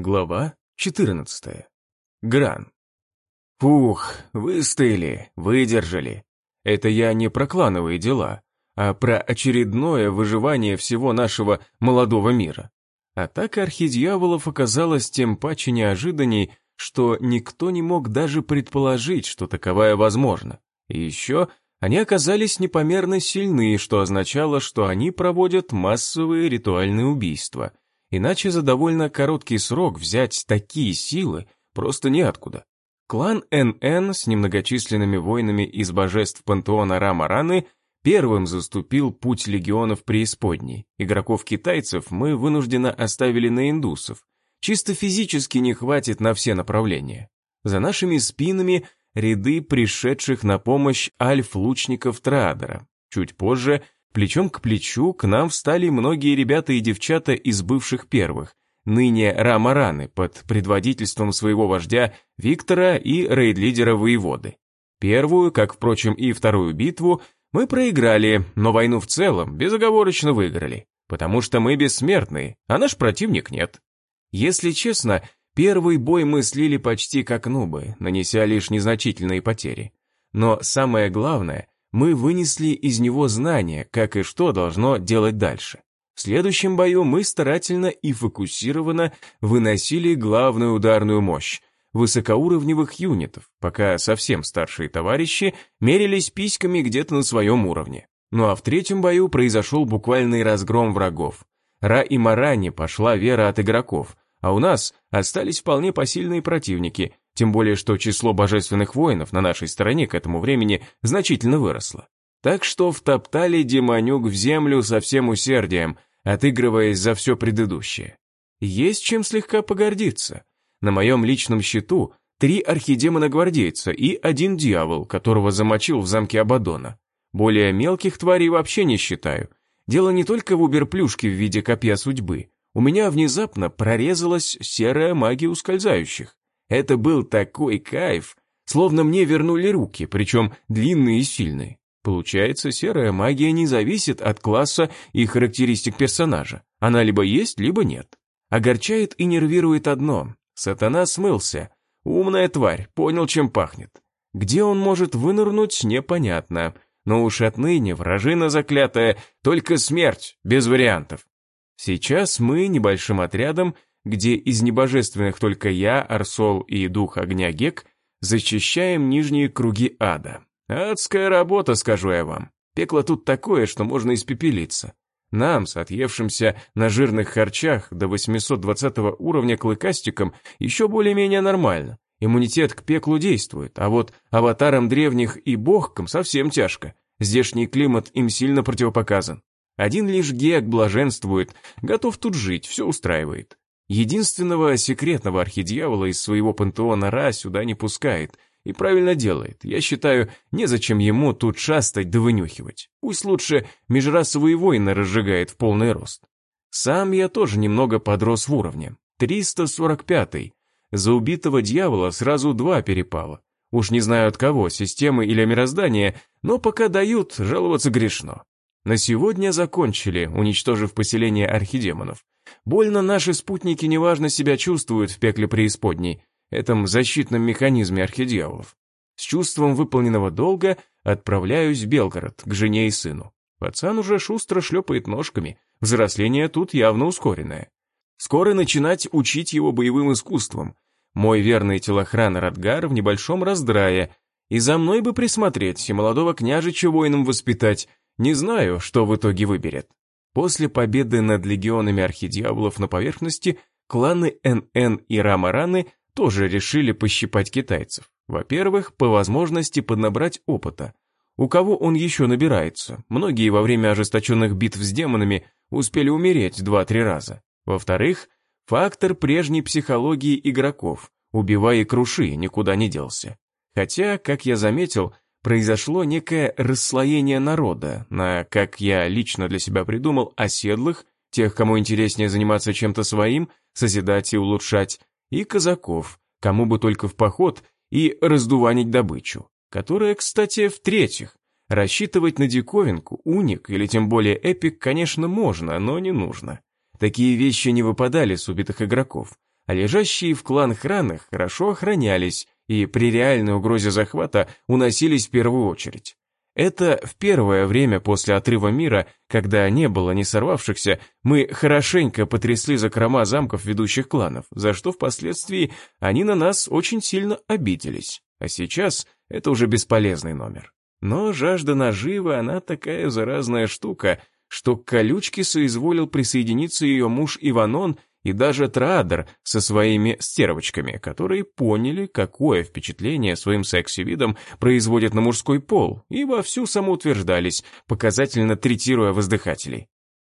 Глава 14. Гран. Фух, выстояли, выдержали. Это я не про клановые дела, а про очередное выживание всего нашего молодого мира. Атака архидьяволов оказалась тем паче неожиданней, что никто не мог даже предположить, что таковая возможна. И еще они оказались непомерно сильны, что означало, что они проводят массовые ритуальные убийства – Иначе за довольно короткий срок взять такие силы просто неоткуда. Клан НН с немногочисленными воинами из божеств пантеона Рамараны первым заступил путь легионов преисподней. Игроков-китайцев мы вынужденно оставили на индусов. Чисто физически не хватит на все направления. За нашими спинами ряды пришедших на помощь альф-лучников Траадера. Чуть позже Плечом к плечу к нам встали многие ребята и девчата из бывших первых, ныне Рамараны, под предводительством своего вождя Виктора и рейд-лидера воеводы. Первую, как, впрочем, и вторую битву, мы проиграли, но войну в целом безоговорочно выиграли, потому что мы бессмертные, а наш противник нет. Если честно, первый бой мы слили почти как нубы, нанеся лишь незначительные потери. Но самое главное, мы вынесли из него знания, как и что должно делать дальше. В следующем бою мы старательно и фокусированно выносили главную ударную мощь, высокоуровневых юнитов, пока совсем старшие товарищи мерились письками где-то на своем уровне. Ну а в третьем бою произошел буквальный разгром врагов. Ра и Маране пошла вера от игроков, а у нас остались вполне посильные противники, тем более, что число божественных воинов на нашей стороне к этому времени значительно выросло. Так что втоптали демонюк в землю со всем усердием, отыгрываясь за все предыдущее. Есть чем слегка погордиться. На моем личном счету три архидемона-гвардейца и один дьявол, которого замочил в замке Абадона. Более мелких тварей вообще не считаю. Дело не только в уберплюшке в виде копья судьбы. У меня внезапно прорезалась серая магия ускользающих. Это был такой кайф, словно мне вернули руки, причем длинные и сильные. Получается, серая магия не зависит от класса и характеристик персонажа. Она либо есть, либо нет. Огорчает и нервирует одно. Сатана смылся. Умная тварь, понял, чем пахнет. Где он может вынырнуть, непонятно. Но уж отныне вражина заклятая, только смерть, без вариантов. Сейчас мы небольшим отрядом где из небожественных только я, Арсол и дух огня Гек зачищаем нижние круги ада. Адская работа, скажу я вам. Пекло тут такое, что можно испепелиться. Нам, с отъевшимся на жирных харчах до 820 уровня клыкастиком, еще более-менее нормально. Иммунитет к пеклу действует, а вот аватарам древних и богкам совсем тяжко. Здешний климат им сильно противопоказан. Один лишь Гек блаженствует, готов тут жить, все устраивает. Единственного секретного архидьявола из своего пантеона Ра сюда не пускает. И правильно делает. Я считаю, незачем ему тут шастать да вынюхивать. Пусть лучше межрасовые войны разжигает в полный рост. Сам я тоже немного подрос в уровне. 345-й. За убитого дьявола сразу два перепала. Уж не знаю от кого, системы или мироздания, но пока дают, жаловаться грешно. На сегодня закончили, уничтожив поселение архидемонов. Больно наши спутники неважно себя чувствуют в пекле преисподней, этом защитном механизме архидьяволов. С чувством выполненного долга отправляюсь в Белгород, к жене и сыну. Пацан уже шустро шлепает ножками, взросление тут явно ускоренное. Скоро начинать учить его боевым искусствам. Мой верный телохран Радгар в небольшом раздрае, и за мной бы присмотреть, и молодого княжича воином воспитать. Не знаю, что в итоге выберет. После победы над легионами архидьяволов на поверхности, кланы НН и Рамараны тоже решили пощипать китайцев. Во-первых, по возможности поднабрать опыта. У кого он еще набирается? Многие во время ожесточенных битв с демонами успели умереть два-три раза. Во-вторых, фактор прежней психологии игроков. Убивай и круши, никуда не делся. Хотя, как я заметил, произошло некое расслоение народа на, как я лично для себя придумал, оседлых, тех, кому интереснее заниматься чем-то своим, созидать и улучшать, и казаков, кому бы только в поход и раздуванить добычу, которая, кстати, в-третьих, рассчитывать на диковинку, уник или тем более эпик, конечно, можно, но не нужно. Такие вещи не выпадали с убитых игроков, а лежащие в клан-хранах хорошо охранялись и при реальной угрозе захвата уносились в первую очередь. Это в первое время после отрыва мира, когда не было ни сорвавшихся, мы хорошенько потрясли закрома замков ведущих кланов, за что впоследствии они на нас очень сильно обиделись. А сейчас это уже бесполезный номер. Но жажда наживы, она такая заразная штука, что к колючке соизволил присоединиться ее муж Иванон и даже Траадер со своими стервочками, которые поняли, какое впечатление своим секси-видом производит на мужской пол, и вовсю самоутверждались, показательно третируя воздыхателей.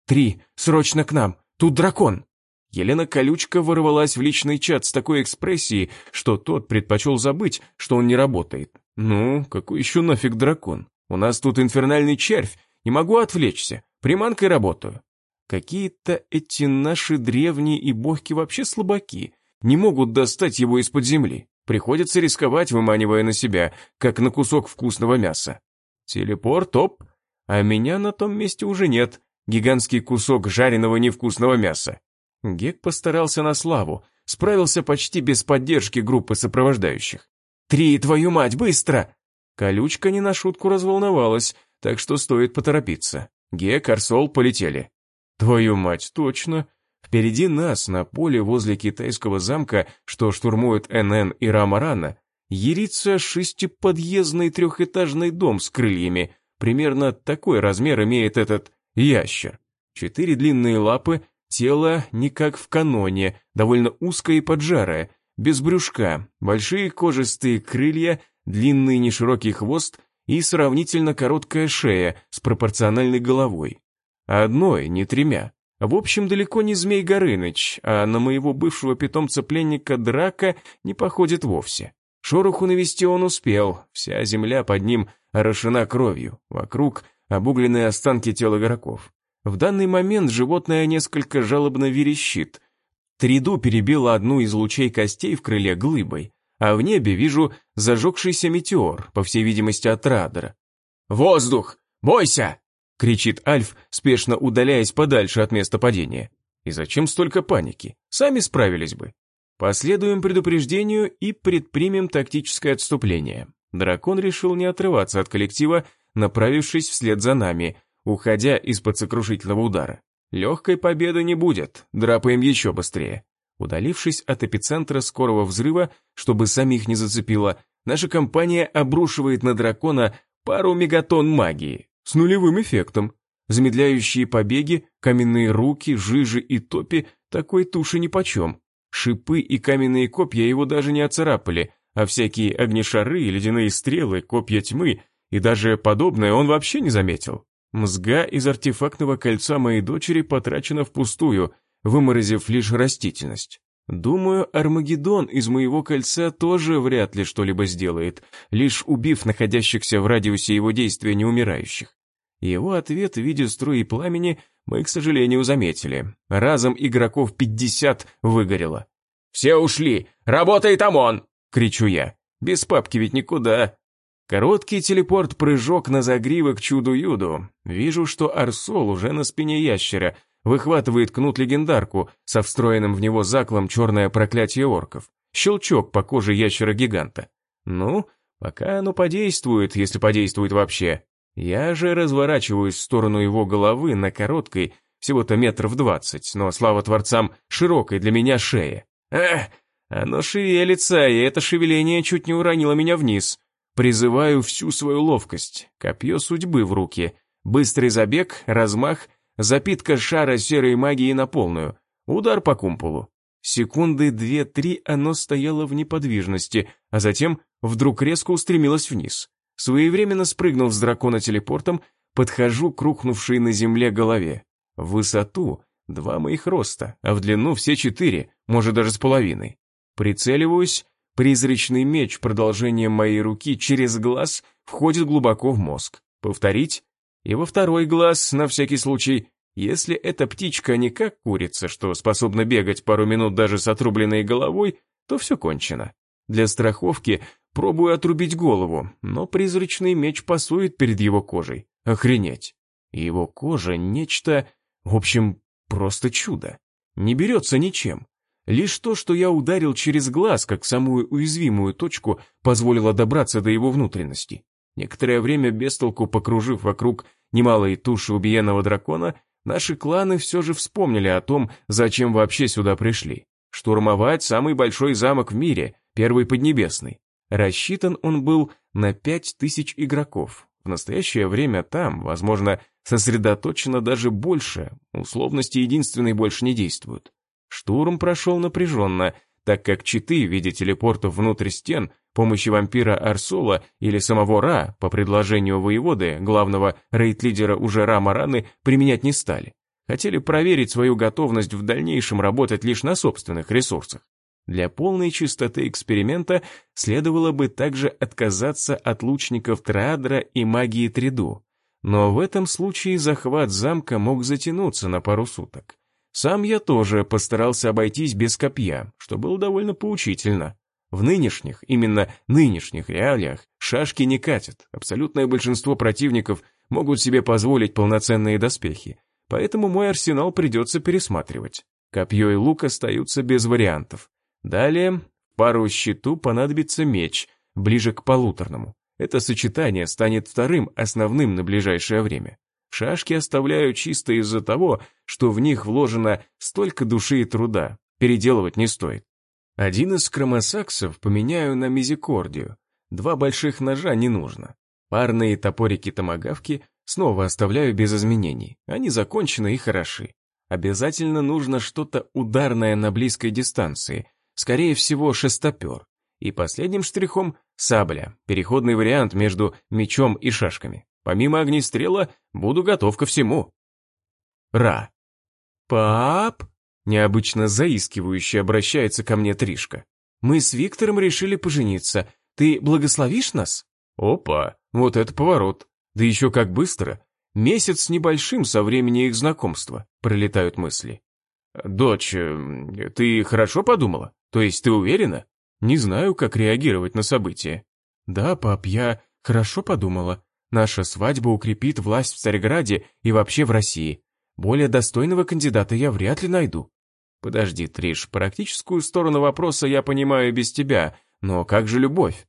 «Три, срочно к нам! Тут дракон!» Елена Колючка ворвалась в личный чат с такой экспрессией, что тот предпочел забыть, что он не работает. «Ну, какой еще нафиг дракон? У нас тут инфернальный червь, не могу отвлечься, приманкой работаю». Какие-то эти наши древние и богки вообще слабаки, не могут достать его из-под земли. Приходится рисковать, выманивая на себя, как на кусок вкусного мяса. Телепорт, оп, а меня на том месте уже нет. Гигантский кусок жареного невкусного мяса. Гек постарался на славу, справился почти без поддержки группы сопровождающих. «Три, твою мать, быстро!» Колючка не на шутку разволновалась, так что стоит поторопиться. Гек, Арсол полетели. «Твою мать, точно!» Впереди нас, на поле возле китайского замка, что штурмуют НН и Рамарана, ерится шестиподъездный трехэтажный дом с крыльями. Примерно такой размер имеет этот ящер. Четыре длинные лапы, Тело не как в каноне, довольно узкое и поджарое, без брюшка, большие кожистые крылья, длинный неширокий хвост и сравнительно короткая шея с пропорциональной головой. Одной, не тремя. В общем, далеко не Змей Горыныч, а на моего бывшего питомца-пленника Драка не походит вовсе. Шороху навести он успел, вся земля под ним орошена кровью, вокруг обугленные останки тел игроков. В данный момент животное несколько жалобно верещит. Триду перебила одну из лучей костей в крыле глыбой, а в небе вижу зажегшийся метеор, по всей видимости от радара. «Воздух! Бойся!» — кричит Альф, спешно удаляясь подальше от места падения. И зачем столько паники? Сами справились бы. Последуем предупреждению и предпримем тактическое отступление. Дракон решил не отрываться от коллектива, направившись вслед за нами, уходя из-под сокрушительного удара. Легкой победы не будет, драпаем еще быстрее. Удалившись от эпицентра скорого взрыва, чтобы самих не зацепило, наша компания обрушивает на дракона пару мегатонн магии, с нулевым эффектом. Замедляющие побеги, каменные руки, жижи и топи такой туши нипочем. Шипы и каменные копья его даже не оцарапали, а всякие огнешары, ледяные стрелы, копья тьмы и даже подобное он вообще не заметил. Мзга из артефактного кольца моей дочери потрачена впустую, выморозив лишь растительность. Думаю, Армагеддон из моего кольца тоже вряд ли что-либо сделает, лишь убив находящихся в радиусе его действия неумирающих. Его ответ в виде струи пламени мы, к сожалению, заметили. Разом игроков 50 выгорело. «Все ушли! Работает ОМОН!» — кричу я. «Без папки ведь никуда!» Короткий телепорт-прыжок на загривок чуду-юду. Вижу, что Арсол уже на спине ящера, выхватывает кнут-легендарку со встроенным в него заклом черное проклятие орков. Щелчок по коже ящера-гиганта. Ну, пока оно подействует, если подействует вообще. Я же разворачиваюсь в сторону его головы на короткой, всего-то метров двадцать, но, слава творцам, широкой для меня шее. Эх, оно шевелится, и это шевеление чуть не уронило меня вниз. Призываю всю свою ловкость, копье судьбы в руки, быстрый забег, размах, запитка шара серой магии на полную, удар по кумполу. Секунды две-три оно стояло в неподвижности, а затем вдруг резко устремилось вниз. Своевременно спрыгнул с дракона телепортом, подхожу к рухнувшей на земле голове. В высоту два моих роста, а в длину все четыре, может даже с половиной. Прицеливаюсь Призрачный меч продолжением моей руки через глаз входит глубоко в мозг. Повторить? И во второй глаз, на всякий случай, если эта птичка не как курица, что способна бегать пару минут даже с отрубленной головой, то все кончено. Для страховки пробую отрубить голову, но призрачный меч пасует перед его кожей. Охренеть. Его кожа — нечто, в общем, просто чудо. Не берется ничем. Лишь то, что я ударил через глаз, как самую уязвимую точку, позволило добраться до его внутренности. Некоторое время бестолку покружив вокруг немалой туши убиенного дракона, наши кланы все же вспомнили о том, зачем вообще сюда пришли. Штурмовать самый большой замок в мире, первый Поднебесный. Рассчитан он был на пять тысяч игроков. В настоящее время там, возможно, сосредоточено даже больше, условности единственной больше не действуют. Штурм прошел напряженно, так как читы в виде телепортов внутрь стен, помощи вампира Арсола или самого Ра, по предложению воеводы, главного рейд-лидера уже Ра Мараны, применять не стали. Хотели проверить свою готовность в дальнейшем работать лишь на собственных ресурсах. Для полной чистоты эксперимента следовало бы также отказаться от лучников Траадра и магии Триду. Но в этом случае захват замка мог затянуться на пару суток. Сам я тоже постарался обойтись без копья, что было довольно поучительно. В нынешних, именно нынешних реалиях, шашки не катят. Абсолютное большинство противников могут себе позволить полноценные доспехи, поэтому мой арсенал придется пересматривать. Копье и лук остаются без вариантов. Далее, пару щиту понадобится меч, ближе к полуторному. Это сочетание станет вторым основным на ближайшее время. Шашки оставляю чисто из-за того, что в них вложено столько души и труда, переделывать не стоит. Один из кромосаксов поменяю на мизикордию, два больших ножа не нужно. Парные топорики-томагавки снова оставляю без изменений, они закончены и хороши. Обязательно нужно что-то ударное на близкой дистанции, скорее всего шестопер. И последним штрихом — сабля, переходный вариант между мечом и шашками. Помимо огнестрела, буду готов ко всему. Ра. Пап? Необычно заискивающе обращается ко мне Тришка. Мы с Виктором решили пожениться. Ты благословишь нас? Опа, вот это поворот. Да еще как быстро. Месяц с небольшим со времени их знакомства, пролетают мысли. Дочь, э, ты хорошо подумала? То есть ты уверена? Не знаю, как реагировать на события. Да, пап, я хорошо подумала. Наша свадьба укрепит власть в Царьграде и вообще в России. Более достойного кандидата я вряд ли найду. Подожди, Триш, практическую сторону вопроса я понимаю без тебя, но как же любовь?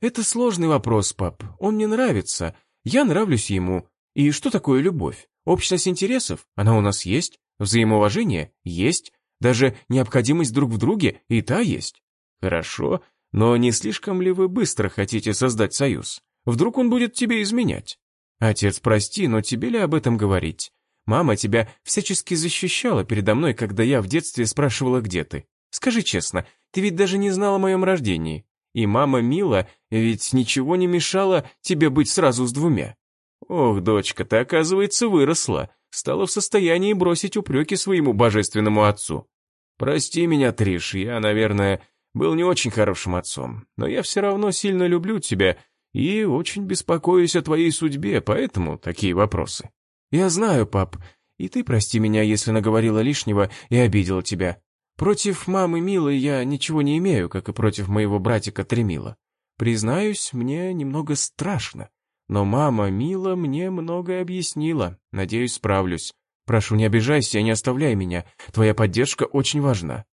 Это сложный вопрос, пап. Он мне нравится. Я нравлюсь ему. И что такое любовь? Общность интересов? Она у нас есть. Взаимоуважение? Есть. Даже необходимость друг в друге и та есть. Хорошо, но не слишком ли вы быстро хотите создать союз? Вдруг он будет тебе изменять? Отец, прости, но тебе ли об этом говорить? Мама тебя всячески защищала передо мной, когда я в детстве спрашивала, где ты. Скажи честно, ты ведь даже не знала о моем рождении. И мама Мила ведь ничего не мешала тебе быть сразу с двумя. Ох, дочка, ты, оказывается, выросла, стала в состоянии бросить упреки своему божественному отцу. Прости меня, Триш, я, наверное, был не очень хорошим отцом, но я все равно сильно люблю тебя и очень беспокоюсь о твоей судьбе, поэтому такие вопросы. Я знаю, пап, и ты прости меня, если наговорила лишнего и обидела тебя. Против мамы Милы я ничего не имею, как и против моего братика Тремила. Признаюсь, мне немного страшно, но мама Мила мне многое объяснила, надеюсь, справлюсь. Прошу, не обижайся и не оставляй меня, твоя поддержка очень важна.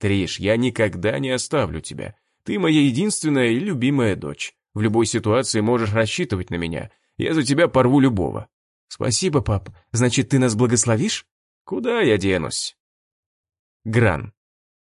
Триш, я никогда не оставлю тебя. Ты моя единственная и любимая дочь. В любой ситуации можешь рассчитывать на меня. Я за тебя порву любого. Спасибо, пап. Значит, ты нас благословишь? Куда я денусь? Гран.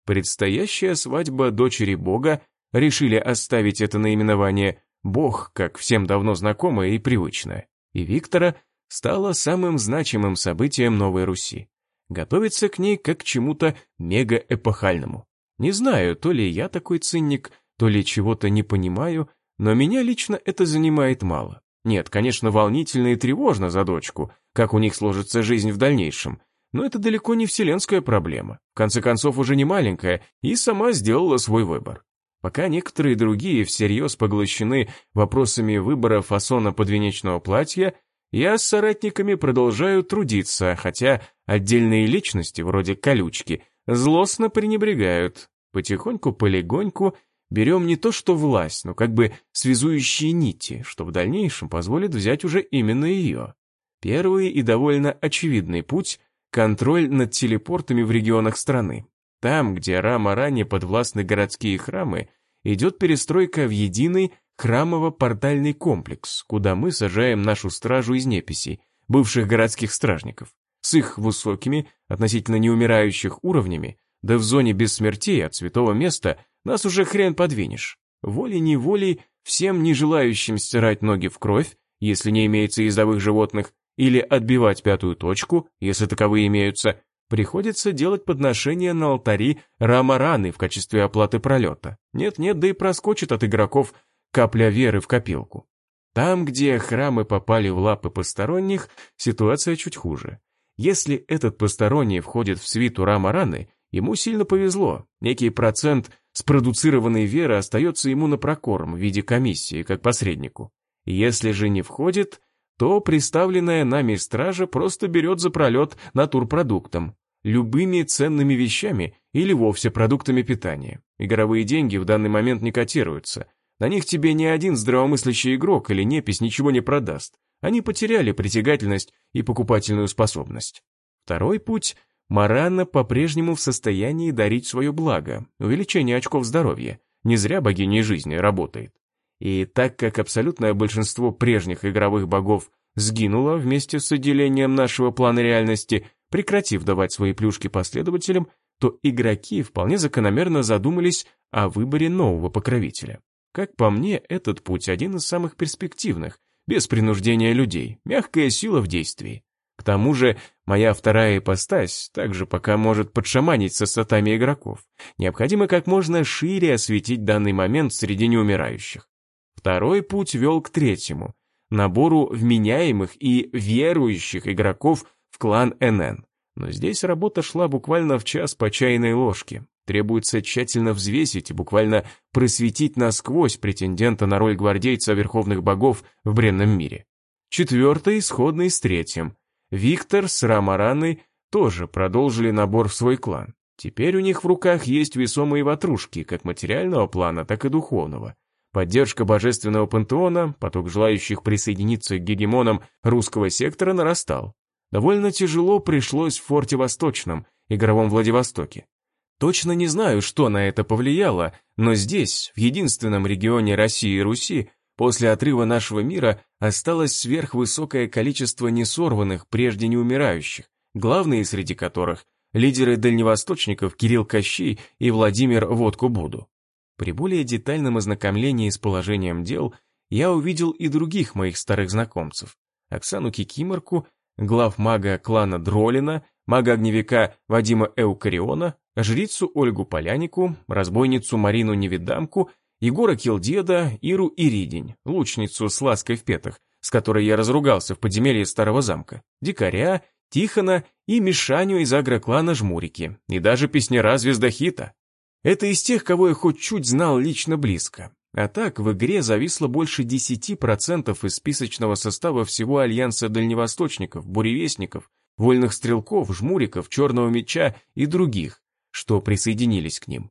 Предстоящая свадьба дочери бога решили оставить это наименование «бог», как всем давно знакомое и привычное, и Виктора стало самым значимым событием Новой Руси. Готовиться к ней как к чему-то мегаэпохальному. Не знаю, то ли я такой цинник, то ли чего-то не понимаю, но меня лично это занимает мало. Нет, конечно, волнительно и тревожно за дочку, как у них сложится жизнь в дальнейшем, но это далеко не вселенская проблема. В конце концов, уже не маленькая, и сама сделала свой выбор. Пока некоторые другие всерьез поглощены вопросами выбора фасона подвенечного платья, я с соратниками продолжаю трудиться, хотя отдельные личности, вроде колючки, злостно пренебрегают. Потихоньку-полегоньку берем не то что власть, но как бы связующие нити, что в дальнейшем позволит взять уже именно ее. Первый и довольно очевидный путь – контроль над телепортами в регионах страны. Там, где Рама ранее подвластны городские храмы, идет перестройка в единый храмово-портальный комплекс, куда мы сажаем нашу стражу из неписей, бывших городских стражников, с их высокими, относительно неумирающих уровнями, да в зоне без смертей от святого места нас уже хрен подвинешь. Волей-неволей всем не желающим стирать ноги в кровь, если не имеется ездовых животных, или отбивать пятую точку, если таковые имеются, приходится делать подношения на алтари Рамараны в качестве оплаты пролета. Нет-нет, да и проскочит от игроков капля веры в копилку. Там, где храмы попали в лапы посторонних, ситуация чуть хуже. Если этот посторонний входит в свиту Рамараны, ему сильно повезло, некий процент спродуцированной веры остается ему на прокорм в виде комиссии, как посреднику. Если же не входит, то представленная нами стража просто берет за пролет натурпродуктом, любыми ценными вещами или вовсе продуктами питания. Игровые деньги в данный момент не котируются. На них тебе ни один здравомыслящий игрок или непись ничего не продаст. Они потеряли притягательность и покупательную способность. Второй путь – Марана по-прежнему в состоянии дарить свое благо, увеличение очков здоровья. Не зря богиня жизни работает. И так как абсолютное большинство прежних игровых богов сгинуло вместе с отделением нашего плана реальности, прекратив давать свои плюшки последователям, то игроки вполне закономерно задумались о выборе нового покровителя. Как по мне, этот путь один из самых перспективных, без принуждения людей, мягкая сила в действии. К тому же, моя вторая ипостась также пока может подшаманить со статами игроков. Необходимо как можно шире осветить данный момент среди неумирающих. Второй путь вел к третьему, набору вменяемых и верующих игроков в клан НН. Но здесь работа шла буквально в час по чайной ложке. Требуется тщательно взвесить и буквально просветить насквозь претендента на роль гвардейца верховных богов в бренном мире. Четвертый, сходный с третьим. Виктор с Рамараной тоже продолжили набор в свой клан. Теперь у них в руках есть весомые ватрушки, как материального плана, так и духовного. Поддержка божественного пантеона, поток желающих присоединиться к гегемонам русского сектора нарастал. Довольно тяжело пришлось в форте Восточном, игровом Владивостоке. Точно не знаю, что на это повлияло, но здесь, в единственном регионе России и Руси, после отрыва нашего мира осталось сверхвысокое количество несорванных, прежде не умирающих, главные среди которых – лидеры дальневосточников Кирилл Кощей и Владимир Водку Буду. При более детальном ознакомлении с положением дел я увидел и других моих старых знакомцев. Оксану Кикиморку, глав мага клана Дролина, мага-огневика Вадима Эукариона, жрицу Ольгу Полянику, разбойницу Марину Невидамку, Егора Килдеда, Иру Иридень, лучницу с лаской в петах, с которой я разругался в подземелье старого замка, дикаря, Тихона и Мишаню из агроклана Жмурики, и даже песнера звездохита. Это из тех, кого я хоть чуть знал лично близко. А так, в игре зависло больше 10% из списочного состава всего Альянса Дальневосточников, Буревестников, Вольных Стрелков, Жмуриков, Черного Меча и других, что присоединились к ним.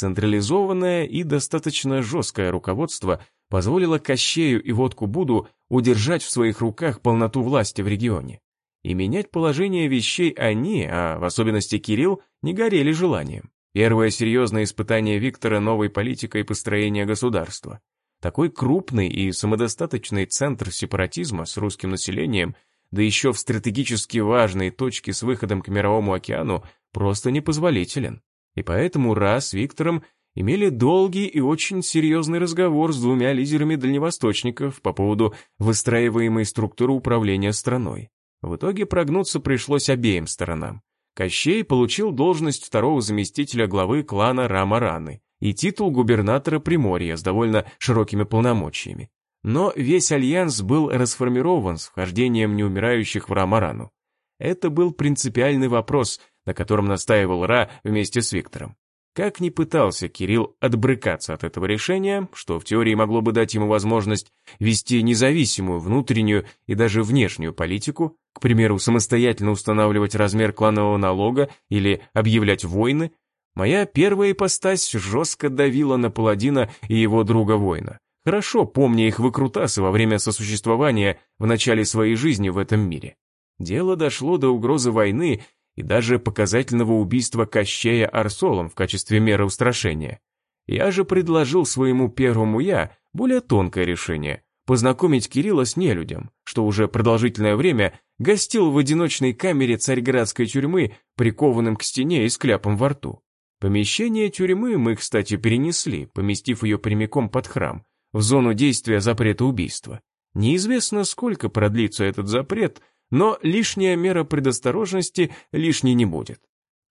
Централизованное и достаточно жесткое руководство позволило Кощею и Водку Буду удержать в своих руках полноту власти в регионе. И менять положение вещей они, а в особенности Кирилл, не горели желанием. Первое серьезное испытание Виктора новой политикой построения государства. Такой крупный и самодостаточный центр сепаратизма с русским населением, да еще в стратегически важной точке с выходом к Мировому океану, просто непозволителен. И поэтому раз с Виктором имели долгий и очень серьезный разговор с двумя лидерами дальневосточников по поводу выстраиваемой структуры управления страной. В итоге прогнуться пришлось обеим сторонам. Кощей получил должность второго заместителя главы клана Рамараны и титул губернатора Приморья с довольно широкими полномочиями. Но весь альянс был расформирован с вхождением неумирающих в Рамарану. Это был принципиальный вопрос, на котором настаивал Ра вместе с Виктором. Как ни пытался Кирилл отбрыкаться от этого решения, что в теории могло бы дать ему возможность вести независимую внутреннюю и даже внешнюю политику, к примеру, самостоятельно устанавливать размер кланового налога или объявлять войны, моя первая ипостась жестко давила на паладина и его друга-воина, хорошо помня их выкрутасы во время сосуществования в начале своей жизни в этом мире. Дело дошло до угрозы войны, и даже показательного убийства Кощея Арсолом в качестве меры устрашения. Я же предложил своему первому «я» более тонкое решение – познакомить Кирилла с нелюдем, что уже продолжительное время гостил в одиночной камере царьградской тюрьмы, прикованным к стене и с кляпом во рту. Помещение тюрьмы мы, кстати, перенесли, поместив ее прямиком под храм, в зону действия запрета убийства. Неизвестно, сколько продлится этот запрет, но лишняя мера предосторожности лишней не будет.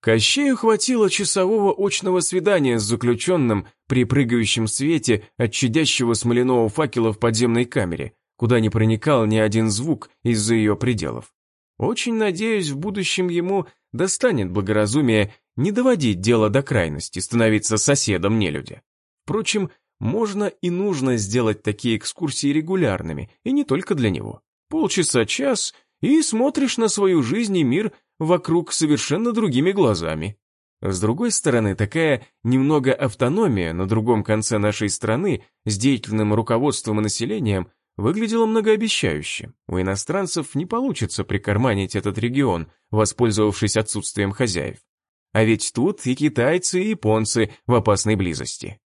Кощею хватило часового очного свидания с заключенным при прыгающем свете от чадящего смоляного факела в подземной камере, куда не проникал ни один звук из-за ее пределов. Очень надеюсь, в будущем ему достанет благоразумие не доводить дело до крайности, становиться соседом нелюдя. Впрочем, можно и нужно сделать такие экскурсии регулярными, и не только для него. Полчаса-час, и смотришь на свою жизнь и мир вокруг совершенно другими глазами. С другой стороны, такая немного автономия на другом конце нашей страны с деятельным руководством и населением выглядела многообещающе. У иностранцев не получится прикарманить этот регион, воспользовавшись отсутствием хозяев. А ведь тут и китайцы, и японцы в опасной близости.